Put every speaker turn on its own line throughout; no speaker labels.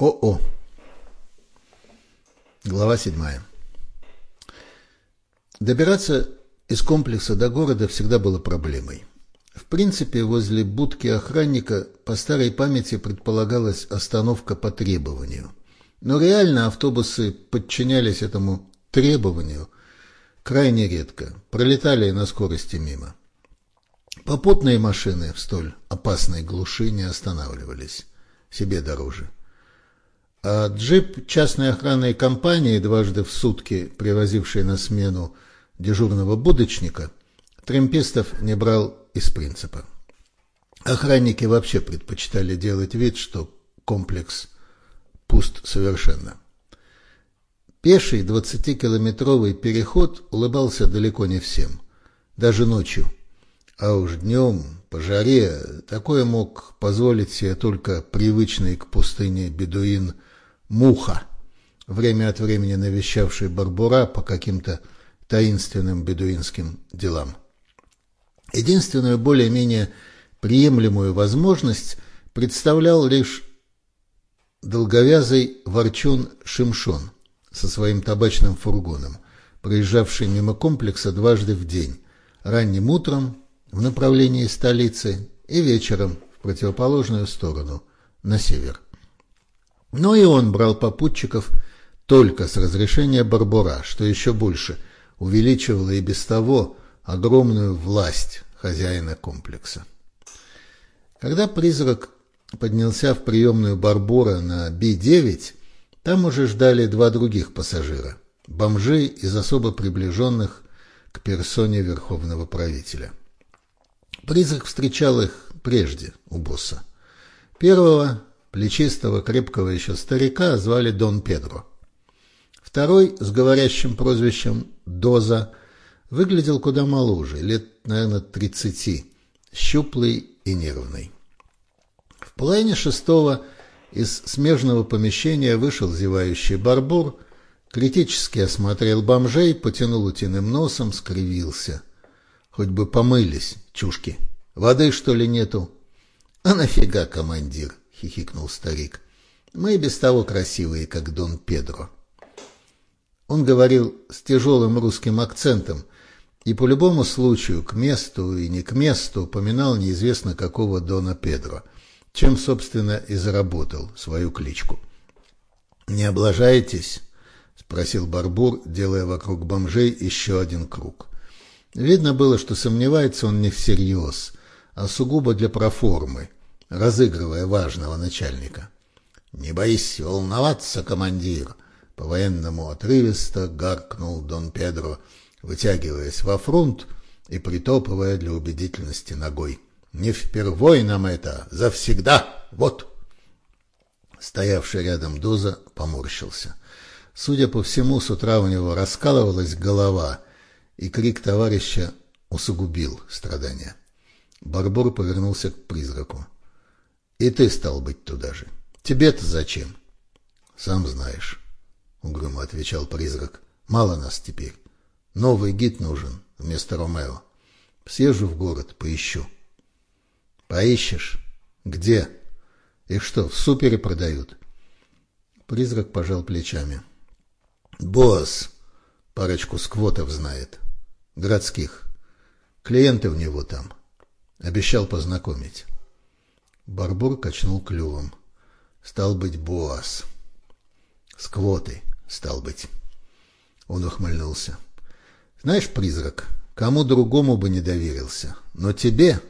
ОО. Глава седьмая. Добираться из комплекса до города всегда было проблемой. В принципе, возле будки охранника по старой памяти предполагалась остановка по требованию. Но реально автобусы подчинялись этому требованию крайне редко, пролетали на скорости мимо. Попутные машины в столь опасной глуши не останавливались, себе дороже. А джип частной охранной компании, дважды в сутки привозивший на смену дежурного будочника, тремпистов не брал из принципа. Охранники вообще предпочитали делать вид, что комплекс пуст совершенно. Пеший двадцатикилометровый переход улыбался далеко не всем, даже ночью. А уж днем, по жаре, такое мог позволить себе только привычный к пустыне бедуин – Муха, время от времени навещавший Барбура по каким-то таинственным бедуинским делам. Единственную более-менее приемлемую возможность представлял лишь долговязый ворчун Шимшон со своим табачным фургоном, проезжавший мимо комплекса дважды в день, ранним утром в направлении столицы и вечером в противоположную сторону, на север. Но и он брал попутчиков только с разрешения Барбура, что еще больше увеличивало и без того огромную власть хозяина комплекса. Когда призрак поднялся в приемную Барбура на Би-9, там уже ждали два других пассажира – бомжи из особо приближенных к персоне верховного правителя. Призрак встречал их прежде у босса. Первого плечистого, крепкого еще старика звали Дон Педро. Второй, с говорящим прозвищем Доза, выглядел куда моложе, лет, наверное, тридцати, щуплый и нервный. В половине шестого из смежного помещения вышел зевающий барбур, критически осмотрел бомжей, потянул утиным носом, скривился. Хоть бы помылись, чушки. Воды, что ли, нету? А нафига, командир? — хихикнул старик. «Мы и без того красивые, как Дон Педро». Он говорил с тяжелым русским акцентом и по любому случаю, к месту и не к месту, упоминал неизвестно какого Дона Педро, чем, собственно, и заработал свою кличку. «Не облажаетесь?» — спросил Барбур, делая вокруг бомжей еще один круг. Видно было, что сомневается он не всерьез, а сугубо для проформы — разыгрывая важного начальника. «Не боись волноваться, командир!» По-военному отрывисто гаркнул Дон Педро, вытягиваясь во фронт и притопывая для убедительности ногой. «Не впервой нам это, завсегда! Вот!» Стоявший рядом Доза поморщился. Судя по всему, с утра у него раскалывалась голова, и крик товарища усугубил страдания. Барбор повернулся к призраку. И ты, стал быть, туда же. Тебе-то зачем? Сам знаешь, — угрюмо отвечал призрак. Мало нас теперь. Новый гид нужен вместо Ромео. Съезжу в город, поищу. Поищешь? Где? Их что, в супере продают? Призрак пожал плечами. Босс парочку сквотов знает. Городских. Клиенты у него там. Обещал познакомить. Барбур качнул клювом. Стал быть, Боас. С стал быть. Он ухмыльнулся. Знаешь, призрак, кому другому бы не доверился. Но тебе,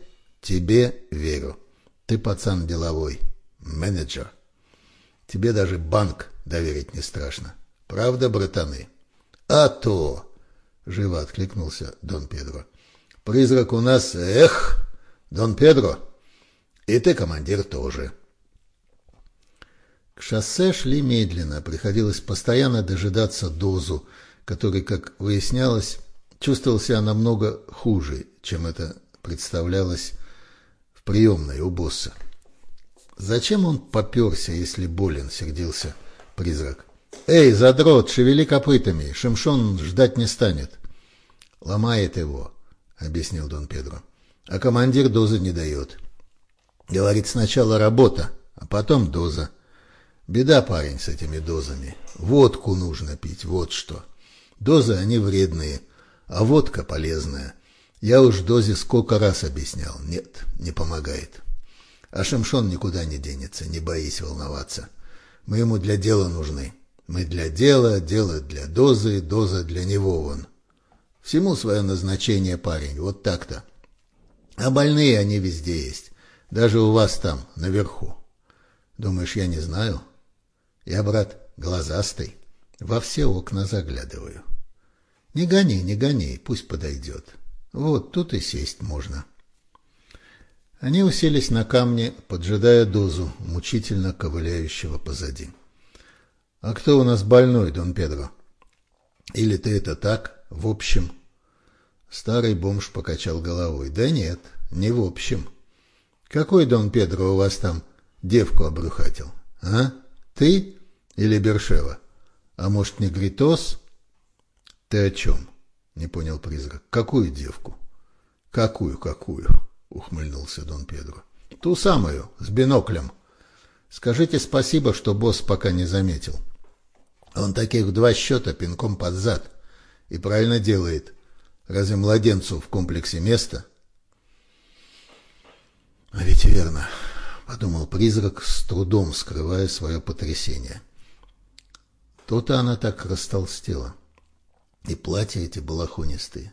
тебе верю. Ты пацан деловой, менеджер. Тебе даже банк доверить не страшно. Правда, братаны? А то, живо откликнулся Дон Педро. Призрак у нас, эх, Дон Педро, и ты, командир, тоже. К шоссе шли медленно, приходилось постоянно дожидаться дозу, который, как выяснялось, чувствовал себя намного хуже, чем это представлялось в приемной у босса. «Зачем он поперся, если болен?» — сердился призрак. «Эй, задрот, шевели копытами, Шимшон ждать не станет». «Ломает его», — объяснил Дон Педро. «А командир дозы не дает». Говорит, сначала работа, а потом доза. Беда, парень, с этими дозами. Водку нужно пить, вот что. Дозы, они вредные, а водка полезная. Я уж дозе сколько раз объяснял. Нет, не помогает. А Шамшон никуда не денется, не боись волноваться. Мы ему для дела нужны. Мы для дела, дело для дозы, доза для него вон. Всему свое назначение, парень, вот так-то. А больные они везде есть. Даже у вас там, наверху. Думаешь, я не знаю? Я, брат, глазастый. Во все окна заглядываю. Не гони, не гони, пусть подойдет. Вот тут и сесть можно. Они уселись на камне, поджидая дозу, мучительно ковыляющего позади. — А кто у нас больной, Дон Педро? — Или ты это так, в общем? Старый бомж покачал головой. — Да нет, не в общем. Какой Дон Педро у вас там девку обрюхатил? А? Ты или Бершева? А может, Негритос? — Ты о чем? — не понял призрак. — Какую девку? — Какую, какую? — ухмыльнулся Дон Педро. — Ту самую, с биноклем. Скажите спасибо, что босс пока не заметил. Он таких два счета пинком под зад. И правильно делает. Разве младенцу в комплексе место? — А ведь верно, — подумал призрак, с трудом скрывая свое потрясение. То-то она так растолстела. И платья эти балахонистые.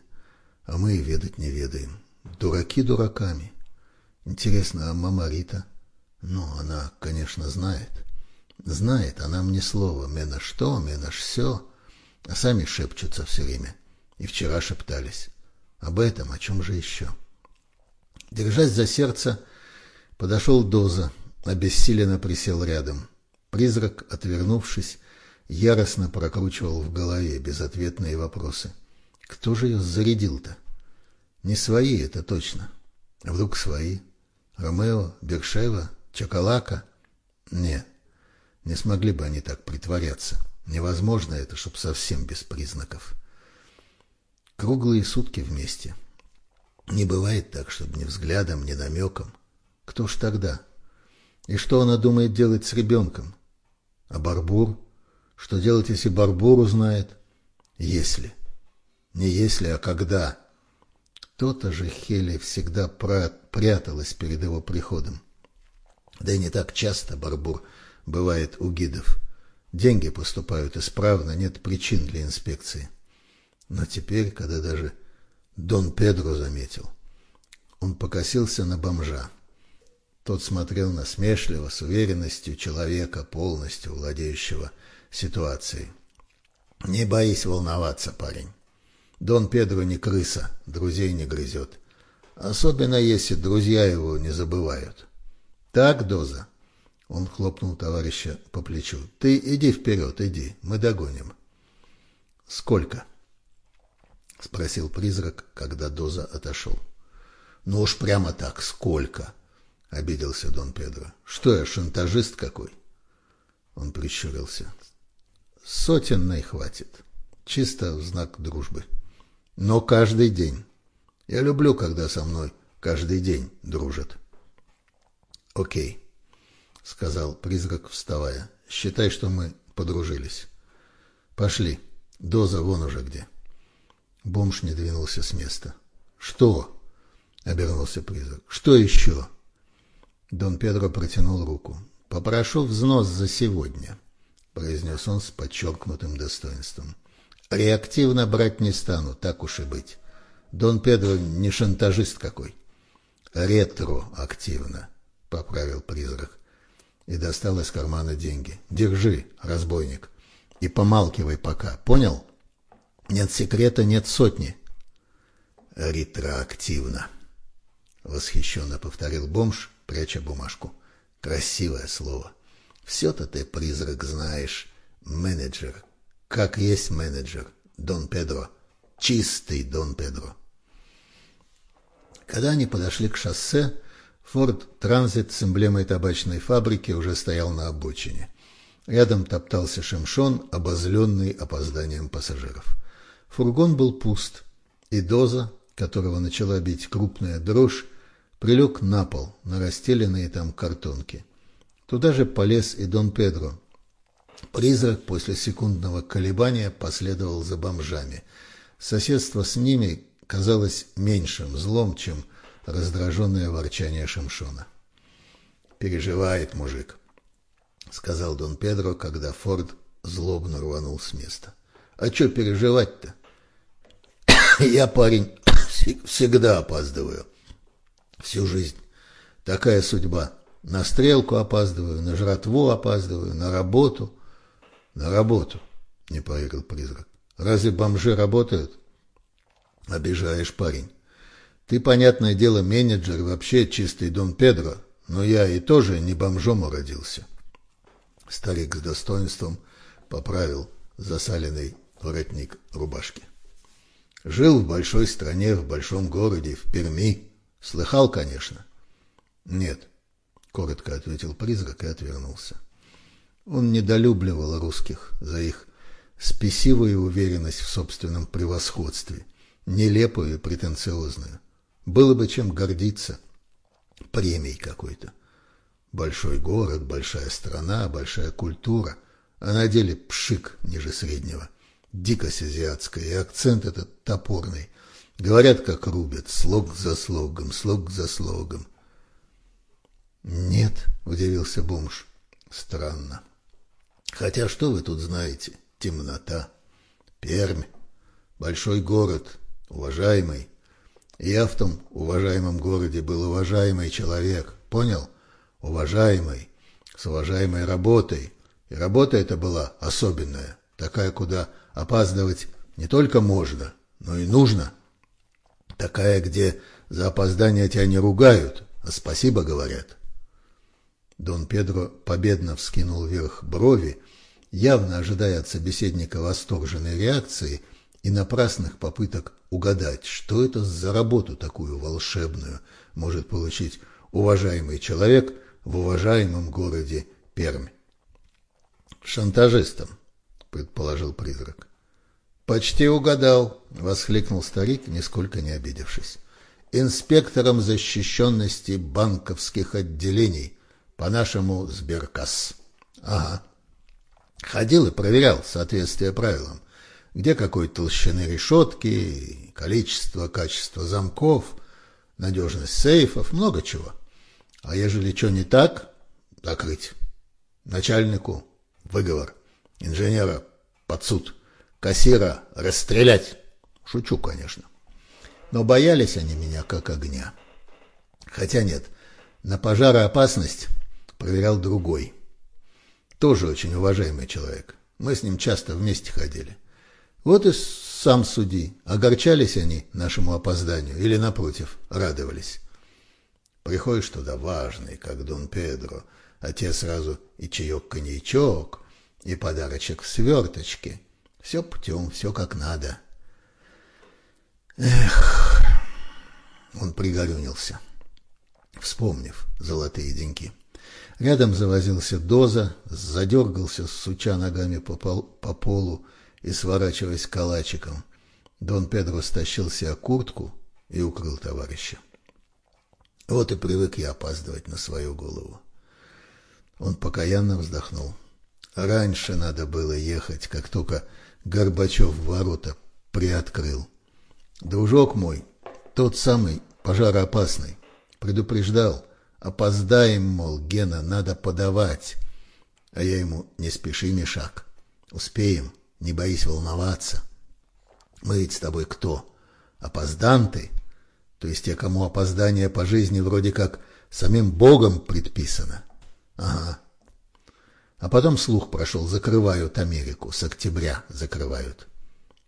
А мы и ведать не ведаем. Дураки дураками. Интересно, а мама Рита? Ну, она, конечно, знает. Знает, она мне слово. Мена что, мена все. А сами шепчутся все время. И вчера шептались. Об этом, о чем же еще? Держась за сердце, подошел Доза, обессиленно присел рядом. Призрак, отвернувшись, яростно прокручивал в голове безответные вопросы. Кто же ее зарядил-то? Не свои это точно. Вдруг свои? Ромео, Бершева, Чакалака? Нет, не смогли бы они так притворяться. Невозможно это, чтоб совсем без признаков. Круглые сутки вместе. Не бывает так, чтобы ни взглядом, ни намеком. Кто ж тогда? И что она думает делать с ребенком? А Барбур? Что делать, если Барбур узнает? Если. Не если, а когда. То-то же Хели всегда пряталась перед его приходом. Да и не так часто Барбур бывает у гидов. Деньги поступают исправно, нет причин для инспекции. Но теперь, когда даже Дон Педро заметил, он покосился на бомжа. Тот смотрел насмешливо, с уверенностью человека, полностью владеющего ситуацией. «Не боись волноваться, парень. Дон Педро не крыса, друзей не грызет. Особенно, если друзья его не забывают. Так, Доза?» Он хлопнул товарища по плечу. «Ты иди вперед, иди, мы догоним». «Сколько?» — спросил призрак, когда Доза отошел. «Ну уж прямо так, сколько?» — обиделся Дон Педро. «Что я, шантажист какой?» Он прищурился. «Сотенной хватит. Чисто в знак дружбы». Но каждый день. Я люблю, когда со мной каждый день дружат. Окей, сказал призрак, вставая. Считай, что мы подружились. Пошли. Доза вон уже где. Бомж не двинулся с места. Что? Обернулся призрак. Что еще? Дон Педро протянул руку. Попрошу взнос за сегодня, произнес он с подчеркнутым достоинством. Реактивно брать не стану, так уж и быть. Дон Педро не шантажист какой. Ретроактивно, поправил призрак. И достал из кармана деньги. Держи, разбойник. И помалкивай пока, понял? Нет секрета, нет сотни. Ретроактивно. Восхищенно повторил бомж, пряча бумажку. Красивое слово. Все-то ты, призрак, знаешь. Менеджер, как есть менеджер, Дон Педро. Чистый Дон Педро. Когда они подошли к шоссе, Форд Транзит с эмблемой табачной фабрики уже стоял на обочине. Рядом топтался Шемшон, обозленный опозданием пассажиров. Фургон был пуст, и доза, которого начала бить крупная дрожь, прилег на пол, на расстеленные там картонки. Туда же полез и Дон Педро, Призрак после секундного колебания последовал за бомжами. Соседство с ними казалось меньшим злом, чем раздраженное ворчание Шимшона. «Переживает мужик», — сказал Дон Педро, когда Форд злобно рванул с места. «А что переживать-то? Я, парень, всегда опаздываю. Всю жизнь. Такая судьба. На стрелку опаздываю, на жратву опаздываю, на работу. На работу, не поверил призрак. Разве бомжи работают? Обижаешь, парень. Ты, понятное дело, менеджер, вообще чистый Дон Педро, но я и тоже не бомжом уродился. Старик с достоинством поправил засаленный воротник рубашки. Жил в большой стране, в большом городе, в Перми. Слыхал, конечно. Нет, коротко ответил призрак и отвернулся. Он недолюбливал русских за их спесивую уверенность в собственном превосходстве, нелепую и претенциозную. Было бы чем гордиться. Премией какой-то. Большой город, большая страна, большая культура, а на деле пшик ниже среднего. Дикость азиатская, и акцент этот топорный. Говорят, как рубят, слог за слогом, слог за слогом. «Нет», — удивился бомж, — «странно. Хотя что вы тут знаете? Темнота. Пермь. Большой город, уважаемый. Я в том уважаемом городе был уважаемый человек, понял? Уважаемый, с уважаемой работой. И работа эта была особенная, такая, куда опаздывать не только можно, но и нужно. Такая, где за опоздание тебя не ругают, а спасибо говорят. Дон Педро победно вскинул вверх брови, явно ожидая от собеседника восторженной реакции и напрасных попыток угадать, что это за работу такую волшебную может получить уважаемый человек в уважаемом городе Пермь. «Шантажистом», — предположил призрак. «Почти угадал», — воскликнул старик, нисколько не обидевшись. «Инспектором защищенности банковских отделений, по-нашему Сберкасс». «Ага». Ходил и проверял соответствие правилам, где какой толщины решетки, количество, качество замков, надежность сейфов, много чего. А ежели что не так, закрыть. Начальнику выговор, инженера под суд, кассира расстрелять. Шучу, конечно. Но боялись они меня как огня. Хотя нет, на пожароопасность проверял другой – тоже очень уважаемый человек. Мы с ним часто вместе ходили. Вот и сам суди, огорчались они нашему опозданию или, напротив, радовались. Приходишь туда важный, как Дон Педро, а те сразу и чаек-коньячок, и подарочек в сверточке. Все путем, все как надо. Эх, он пригорюнился, вспомнив золотые деньги. Рядом завозился Доза, задергался, суча ногами по, пол, по полу и сворачиваясь калачиком. Дон Педро стащил себе куртку и укрыл товарища. Вот и привык я опаздывать на свою голову. Он покаянно вздохнул. Раньше надо было ехать, как только Горбачев ворота приоткрыл. Дружок мой, тот самый пожароопасный, предупреждал, Опоздаем, мол, Гена, надо подавать. А я ему, не спеши, Мишак. Успеем, не боись волноваться. Мы ведь с тобой кто? Опозданты? То есть те, кому опоздание по жизни вроде как самим Богом предписано. Ага. А потом слух прошел, закрывают Америку, с октября закрывают.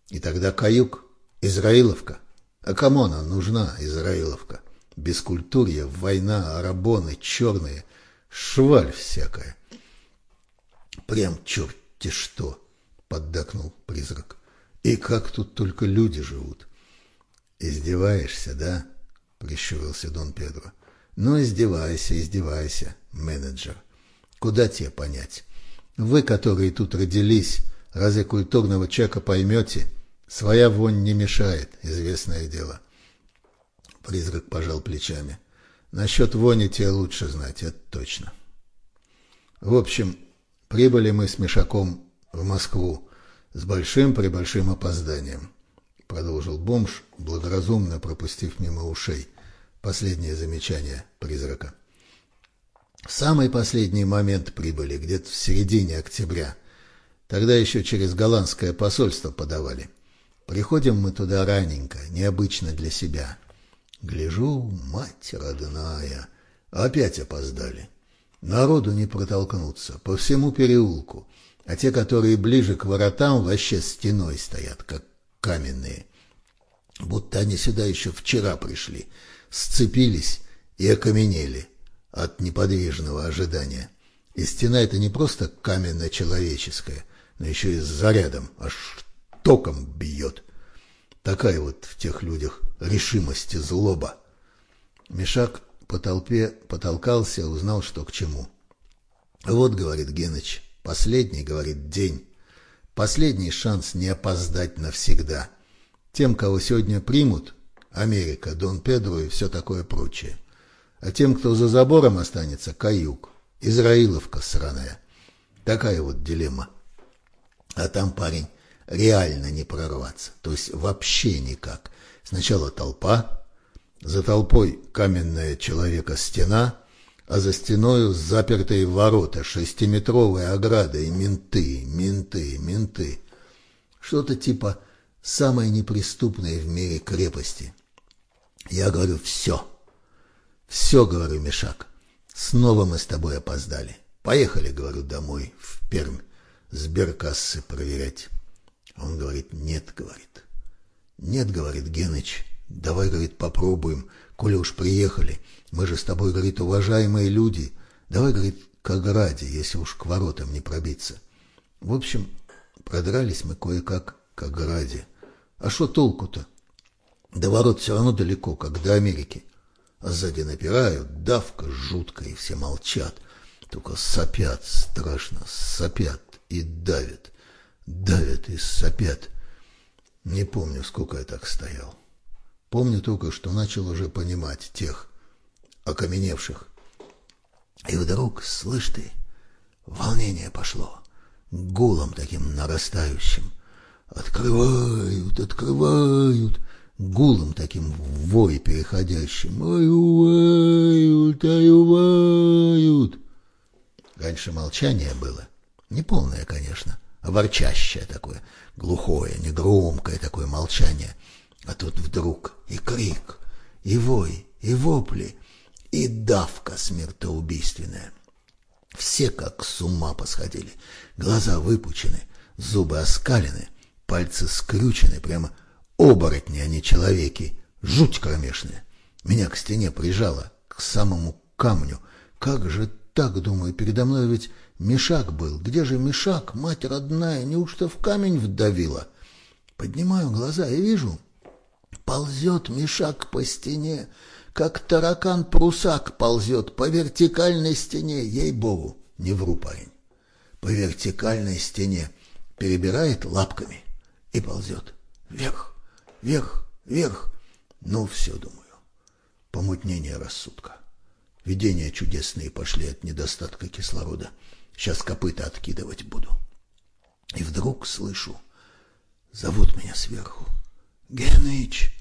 И тогда каюк, Израиловка. А кому она нужна, Израиловка? Бескультурье, война, арабоны, черные, шваль всякая. Прям черти что, поддакнул призрак. И как тут только люди живут. Издеваешься, да? Прищурился Дон Педро. Ну, издевайся, издевайся, менеджер. Куда тебе понять? Вы, которые тут родились, разве культурного человека поймете? Своя вонь не мешает, известное дело. — Призрак пожал плечами. Насчет вони тебе лучше знать, это точно. В общем, Прибыли мы с Мешаком в Москву с большим-пребольшим опозданием, продолжил бомж, благоразумно пропустив мимо ушей последнее замечание призрака. В самый последний момент прибыли, где-то в середине октября. Тогда еще через голландское посольство подавали. Приходим мы туда раненько, необычно для себя. Гляжу, мать родная, опять опоздали. Народу не протолкнуться, по всему переулку, а те, которые ближе к воротам, вообще стеной стоят, как каменные. Будто они сюда еще вчера пришли, сцепились и окаменели от неподвижного ожидания. И стена эта не просто каменно-человеческая, но еще и с зарядом, аж током бьет. Такая вот в тех людях решимость и злоба. Мешак по толпе потолкался, узнал, что к чему. Вот, говорит Геныч, последний, говорит, день. Последний шанс не опоздать навсегда. Тем, кого сегодня примут, Америка, Дон Педро и все такое прочее. А тем, кто за забором останется, каюк. Израиловка сраная. Такая вот дилемма. А там парень реально не прорваться, то есть вообще никак. Сначала толпа, за толпой каменная человека стена, а за стеною запертые ворота, шестиметровая ограда и менты, менты, менты. Что-то типа самой неприступной в мире крепости. Я говорю, все. Все, говорю, Мешак. Снова мы с тобой опоздали. Поехали, говорю, домой, в Пермь, сберкассы проверять. Он говорит, нет, говорит. Нет, говорит Геныч, давай, говорит, попробуем, коли уж приехали. Мы же с тобой, говорит, уважаемые люди. Давай, говорит, к ограде, если уж к воротам не пробиться. В общем, продрались мы кое-как к ограде. А что толку-то? До ворот все равно далеко, как до Америки. А сзади напирают, давка жуткая, и все молчат. Только сопят страшно, сопят и давят давят и сопят. Не помню, сколько я так стоял. Помню только, что начал уже понимать тех окаменевших. И вдруг, слышь ты, волнение пошло, гулом таким нарастающим. Открывают, открывают, гулом таким в вой переходящим. Аювают, аювают. Раньше молчание было, неполное, конечно ворчащее такое, глухое, негромкое такое молчание. А тут вдруг и крик, и вой, и вопли, и давка смертоубийственная. Все как с ума посходили, глаза выпучены, зубы оскалены, пальцы скрючены, прямо оборотни, не человеки, жуть кромешная. Меня к стене прижало, к самому камню. Как же так, думаю, передо мной ведь Мешак был. Где же мешак, мать родная? Неужто в камень вдавила? Поднимаю глаза и вижу. Ползет мешак по стене, как таракан-прусак ползет по вертикальной стене. Ей-богу, не вру, парень. По вертикальной стене перебирает лапками и ползет. Вверх, вверх, вверх. Ну, все, думаю. Помутнение рассудка. Видения чудесные пошли от недостатка кислорода. Сейчас копыта откидывать буду. И вдруг слышу, зовут меня сверху. Геныч,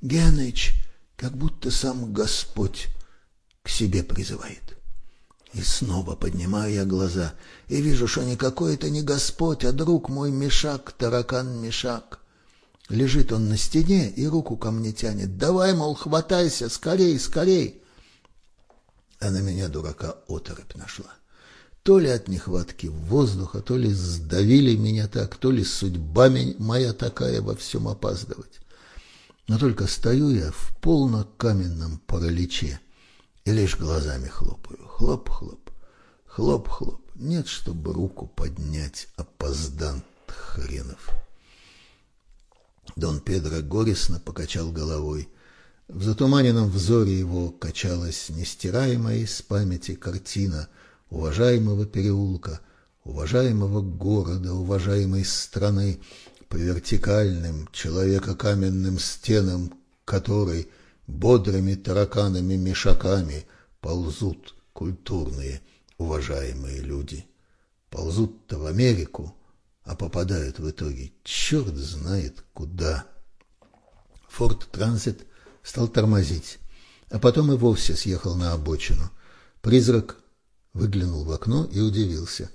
Геныч, как будто сам Господь к себе призывает. И снова поднимаю я глаза и вижу, что никакой это не Господь, а друг мой Мешак, таракан Мешак. Лежит он на стене и руку ко мне тянет. Давай, мол, хватайся, скорей, скорей. А на меня дурака оторопь нашла. То ли от нехватки воздуха, то ли сдавили меня так, то ли судьба моя такая во всем опаздывать. Но только стою я в полнокаменном параличе и лишь глазами хлопаю. Хлоп-хлоп, хлоп-хлоп. Нет, чтобы руку поднять, опоздант хренов. Дон Педро горестно покачал головой. В затуманенном взоре его качалась нестираемая из памяти картина — уважаемого переулка, уважаемого города, уважаемой страны, по вертикальным человекокаменным стенам которой бодрыми тараканами-мешаками ползут культурные, уважаемые люди. Ползут ползут-то в Америку, а попадают в итоге черт знает куда. Форд Транзит стал тормозить, а потом и вовсе съехал на обочину. Призрак выглянул в окно и удивился.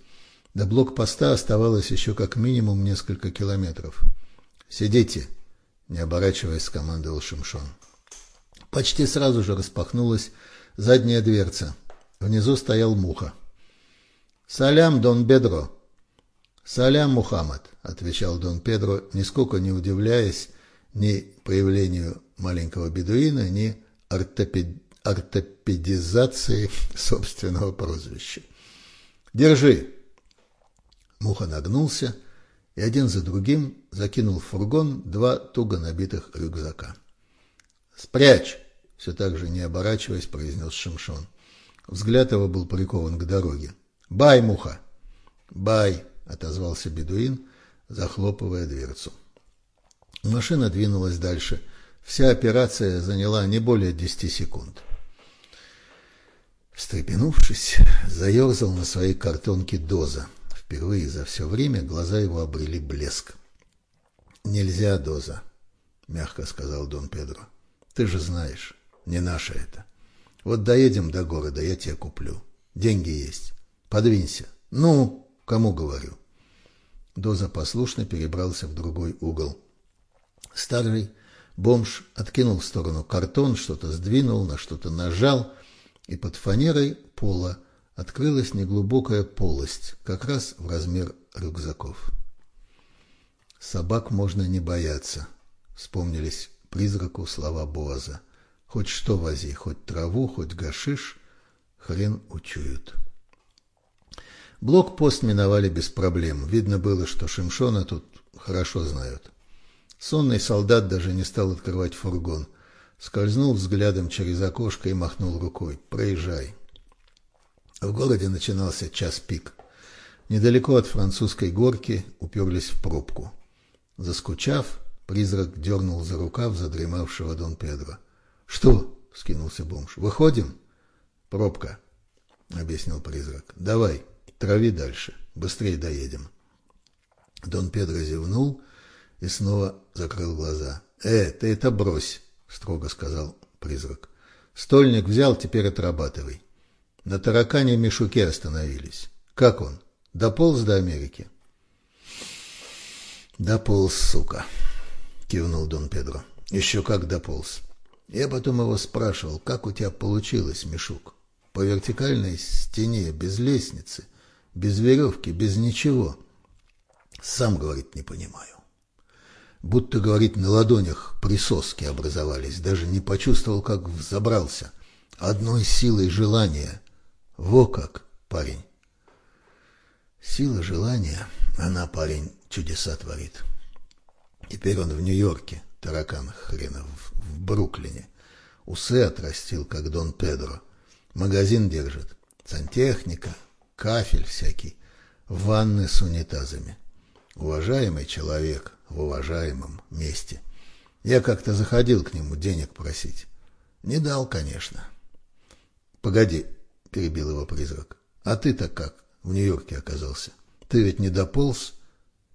До блокпоста оставалось еще как минимум несколько километров. «Сидите!» — не оборачиваясь, скомандовал Шимшон. Почти сразу же распахнулась задняя дверца. Внизу стоял Муха. «Салям, Дон Бедро!» «Салям, Мухаммад!» — отвечал Дон Педро, нисколько не удивляясь ни появлению маленького бедуина, ни ортопед... ортопедизации собственного прозвища. «Держи!» Муха нагнулся и один за другим закинул в фургон два туго набитых рюкзака. «Спрячь!» — все так же не оборачиваясь, произнес Шимшон. Взгляд его был прикован к дороге. «Бай, Муха!» «Бай!» — отозвался бедуин, захлопывая дверцу. Машина двинулась дальше. Вся операция заняла не более десяти секунд. Встрепенувшись, заерзал на своей картонке доза. Впервые за все время глаза его обрели блеск. «Нельзя, доза», — мягко сказал Дон Педро. «Ты же знаешь, не наше это. Вот доедем до города, я тебе куплю. Деньги есть. Подвинься. Ну, кому говорю?» Доза послушно перебрался в другой угол. Старый бомж откинул в сторону картон, что-то сдвинул, на что-то нажал, и под фанерой пола открылась неглубокая полость, как раз в размер рюкзаков. «Собак можно не бояться», — вспомнились призраку слова Боаза. «Хоть что вози, хоть траву, хоть гашиш, хрен учуют». Блокпост миновали без проблем. Видно было, что Шимшона тут хорошо знают. Сонный солдат даже не стал открывать фургон. Скользнул взглядом через окошко и махнул рукой. «Проезжай». В городе начинался час пик. Недалеко от французской горки уперлись в пробку. Заскучав, призрак дернул за рукав задремавшего Дон Педро. «Что?» — скинулся бомж. «Выходим?» «Пробка», — объяснил призрак. «Давай, трави дальше, быстрее доедем». Дон Педро зевнул и снова закрыл глаза. «Э, ты это брось!» — строго сказал призрак. «Стольник взял, теперь отрабатывай». На таракане мешуке остановились. «Как он? Дополз до Америки?» «Дополз, сука!» — кивнул Дон Педро. «Еще как дополз!» Я потом его спрашивал, как у тебя получилось, Мишук? По вертикальной стене, без лестницы, без веревки, без ничего. Сам, говорит, не понимаю будто, говорит, на ладонях присоски образовались, даже не почувствовал, как взобрался. Одной силой желания. Во как, парень. Сила желания, она, парень, чудеса творит. Теперь он в Нью-Йорке, таракан хренов, в Бруклине. Усы отрастил, как Дон Педро. Магазин держит. Сантехника, кафель всякий, ванны с унитазами. Уважаемый человек, в уважаемом месте. Я как-то заходил к нему денег просить. Не дал, конечно. — Погоди, — перебил его призрак. — А ты-то как в Нью-Йорке оказался? Ты ведь не дополз?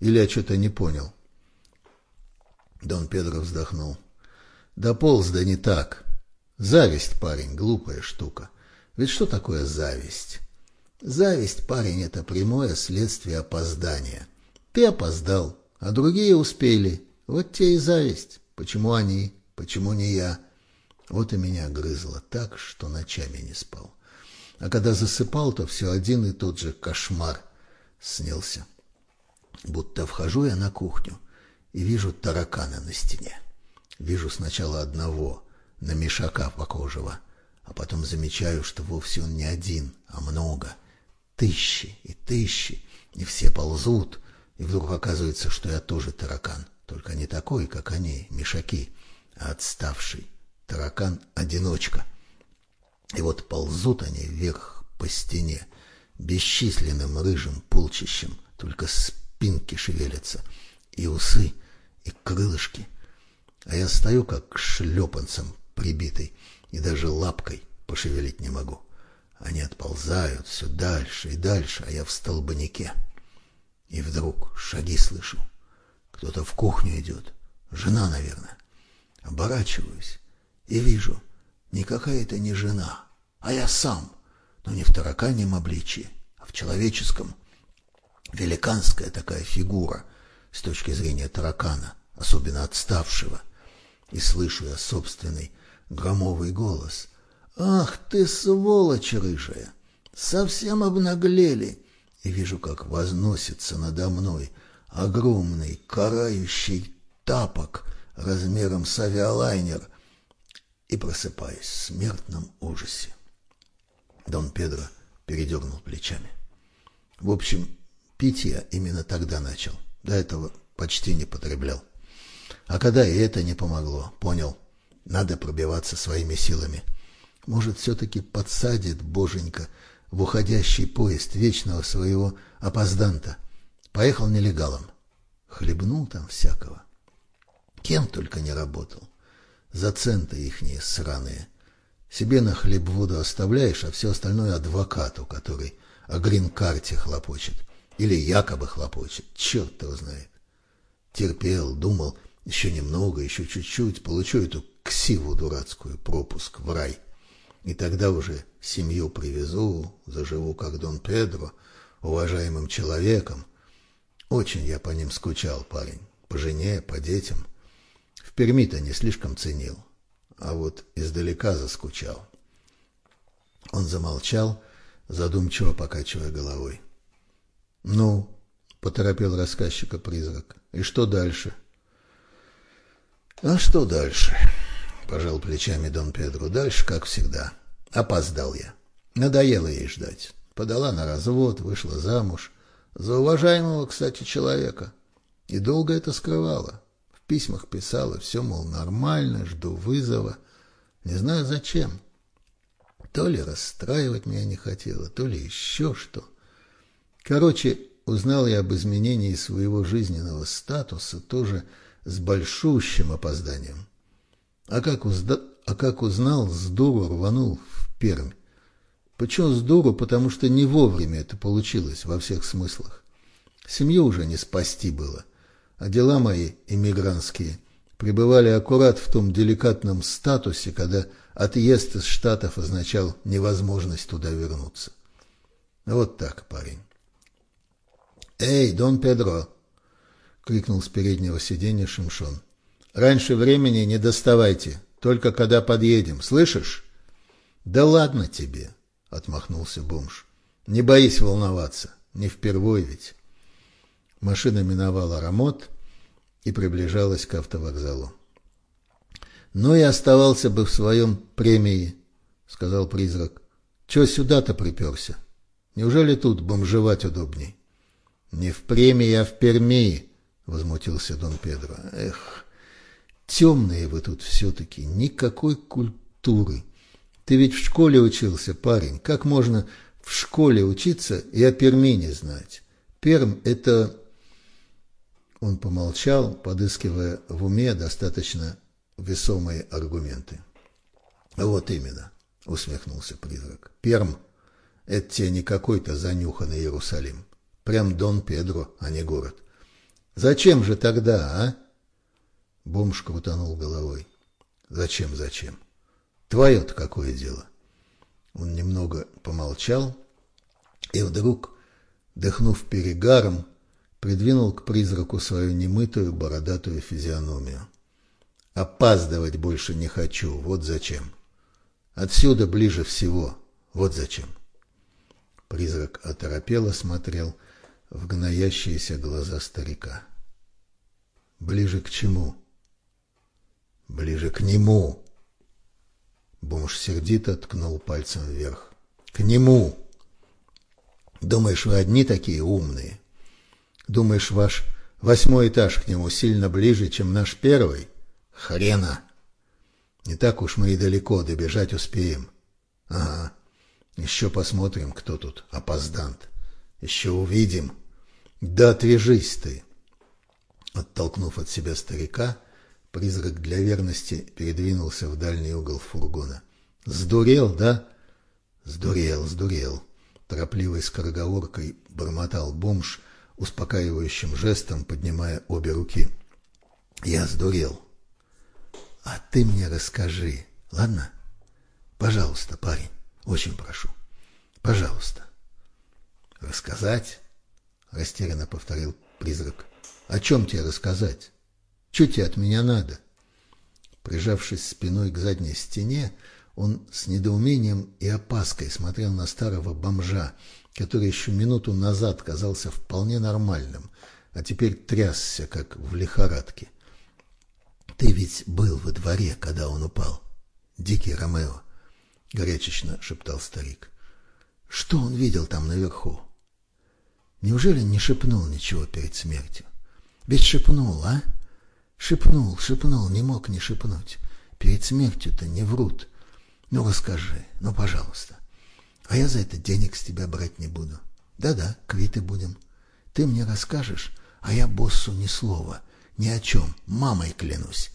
Или я что-то не понял? Дон Педро вздохнул. — Дополз, да не так. Зависть, парень, глупая штука. Ведь что такое зависть? Зависть, парень, это прямое следствие опоздания. Ты опоздал, а другие успели. Вот те и зависть. Почему они, почему не я? Вот и меня грызло так, что ночами не спал. А когда засыпал, то все один и тот же кошмар снился. Будто вхожу я на кухню и вижу таракана на стене. Вижу сначала одного, на мешака похожего, а потом замечаю, что вовсе он не один, а много. Тысячи и тысячи, и все ползут, и вдруг оказывается, что я тоже таракан, только не такой, как они, мешаки, а отставший. Таракан-одиночка. И вот ползут они вверх по стене, бесчисленным рыжим полчищем, только спинки шевелятся, и усы, и крылышки. А я стою, как шлепанцем прибитый, и даже лапкой пошевелить не могу. Они отползают все дальше и дальше, а я в столбнике. И вдруг шаги слышу. Кто-то в кухню идет. Жена, наверное. Оборачиваюсь и вижу, никакая это не жена, а я сам, но не в тараканьем обличии, а в человеческом. Великанская такая фигура с точки зрения таракана, особенно отставшего. И слышу я собственный громовый голос. «Ах ты, сволочь рыжая! Совсем обнаглели!» И вижу, как возносится надо мной огромный карающий тапок размером с авиалайнер и просыпаюсь в смертном ужасе. Дон Педро передернул плечами. В общем, пить я именно тогда начал. До этого почти не потреблял. А когда и это не помогло, понял, надо пробиваться своими силами. Может, все-таки подсадит боженька в уходящий поезд вечного своего опозданта. Поехал нелегалом. Хлебнул там всякого. Кем только не работал. За центы ихние сраные. Себе на хлеб воду оставляешь, а все остальное адвокату, который о грин-карте хлопочет. Или якобы хлопочет. Черт его знает. Терпел, думал, еще немного, еще чуть-чуть, получу эту ксиву дурацкую, пропуск в рай. И тогда уже семью привезу, заживу как Дон Педро, уважаемым человеком. Очень я по ним скучал, парень. По жене, по детям. В Перми-то не слишком ценил, а вот издалека заскучал. Он замолчал, задумчиво покачивая головой. «Ну?» — поторопил рассказчика призрак. «И что дальше?» «А что дальше?» — пожал плечами Дон Педро. «Дальше, как всегда. Опоздал я. Надоело ей ждать. Подала на развод, вышла замуж. За уважаемого, кстати, человека. И долго это скрывала. В письмах писала, все, мол, нормально, жду вызова. Не знаю зачем. То ли расстраивать меня не хотела, то ли еще что. Короче, узнал я об изменении своего жизненного статуса тоже с большущим опозданием. А как, узда... а как узнал, с рванул в Пермь. Почему с? Потому что не вовремя это получилось во всех смыслах. Семью уже не спасти было. А дела мои, иммигрантские, пребывали аккурат в том деликатном статусе, когда отъезд из Штатов означал невозможность туда вернуться. Вот так, парень. «Эй, Дон Педро!» — крикнул с переднего сиденья Шимшон. «Раньше времени не доставайте, только когда подъедем, слышишь?» «Да ладно тебе!» — отмахнулся бомж. «Не боись волноваться, не впервой ведь». Машина миновала Рамот и приближалась к автовокзалу. «Ну и оставался бы в своем премии», — сказал призрак. «Чего сюда-то приперся? Неужели тут бомжевать удобней?» «Не в премии, а в Перми», — возмутился Дон Педро. «Эх, темные вы тут все-таки, никакой культуры. Ты ведь в школе учился, парень. Как можно в школе учиться и о Перми не знать? Перм — это...» Он помолчал, подыскивая в уме достаточно весомые аргументы. «Вот именно», — усмехнулся призрак. «Перм — это тебе не какой-то занюханный Иерусалим. Прям Дон Педро, а не город. Зачем же тогда, а? Бомж крутанул головой. Зачем, зачем? Твое-то какое дело? Он немного помолчал и вдруг, дыхнув перегаром, придвинул к призраку свою немытую бородатую физиономию. Опаздывать больше не хочу, вот зачем. Отсюда ближе всего, вот зачем. Призрак оторопело смотрел в гноящиеся глаза старика. Ближе к чему? Ближе к нему. Бомж сердито ткнул пальцем вверх. К нему. Думаешь, вы одни такие умные? Думаешь, ваш восьмой этаж к нему сильно ближе, чем наш первый? Хрена! Не так уж мы и далеко добежать успеем. Ага. Еще посмотрим, кто тут опоздант. Еще увидим. Да отвяжись ты. Оттолкнув от себя старика, призрак для верности передвинулся в дальний угол фургона. Сдурел, да? Сдурел, сдурел. Торопливой скороговоркой бормотал бомж, успокаивающим жестом поднимая обе руки. «Я сдурел. А ты мне расскажи, ладно? Пожалуйста, парень, очень прошу. Пожалуйста». «Рассказать?» — растерянно повторил призрак. «О чем тебе рассказать? Что тебе от меня надо?» Прижавшись спиной к задней стене, он с недоумением и опаской смотрел на старого бомжа, который еще минуту назад казался вполне нормальным, а теперь трясся, как в лихорадке. «Ты ведь был во дворе, когда он упал, дикий Ромео», — горячечно шептал старик. «Что он видел там наверху? Неужели не шепнул ничего перед смертью? Ведь шепнул, а? Шепнул, шепнул, не мог не шепнуть. Перед смертью-то не врут. Ну, расскажи, ну, пожалуйста. А я за это денег с тебя брать не буду. Да-да, квиты будем. Ты мне расскажешь, а я боссу ни слова, ни о чем, мамой клянусь.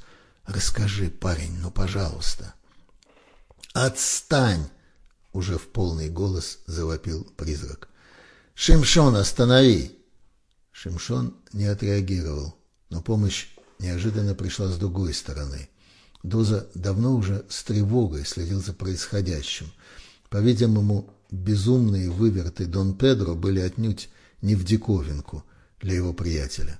Расскажи, парень, ну, пожалуйста. Отстань! Уже в полный голос завопил призрак. Шимшон, останови! Шимшон не отреагировал, но помощь неожиданно пришла с другой стороны. Доза давно уже с тревогой следил за происходящим. По-видимому, безумные выверты Дон Педро были отнюдь не в диковинку для его приятеля.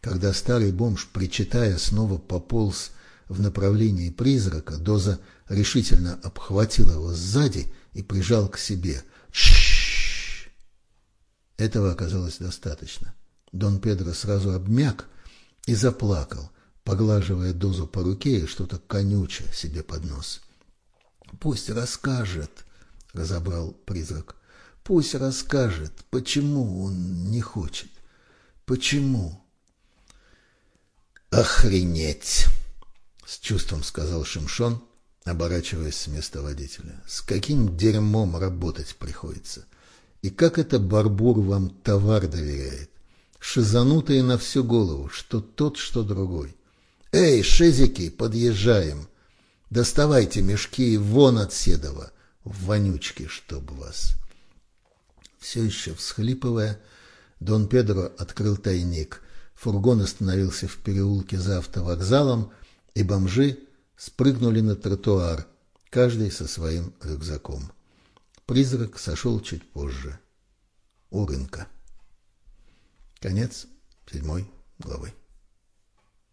Когда старый бомж, причитая, снова пополз в направлении призрака, Доза решительно обхватил его сзади и прижал к себе. Шш! Этого оказалось достаточно. Дон Педро сразу обмяк и заплакал, поглаживая Дозу по руке и что-то конюче себе под нос. «Пусть расскажет», — разобрал призрак. «Пусть расскажет, почему он не хочет. Почему?» «Охренеть!» — с чувством сказал Шимшон, оборачиваясь с места водителя. «С каким дерьмом работать приходится? И как это Барбур вам товар доверяет? Шизанутые на всю голову, что тот, что другой. Эй, шизики, подъезжаем! Доставайте мешки вон от Седова!» вонючки, чтоб вас. Все еще всхлипывая, Дон Педро открыл тайник. Фургон остановился в переулке за автовокзалом, и бомжи спрыгнули на тротуар, каждый со своим рюкзаком. Призрак сошел чуть позже. У рынка. Конец седьмой главы.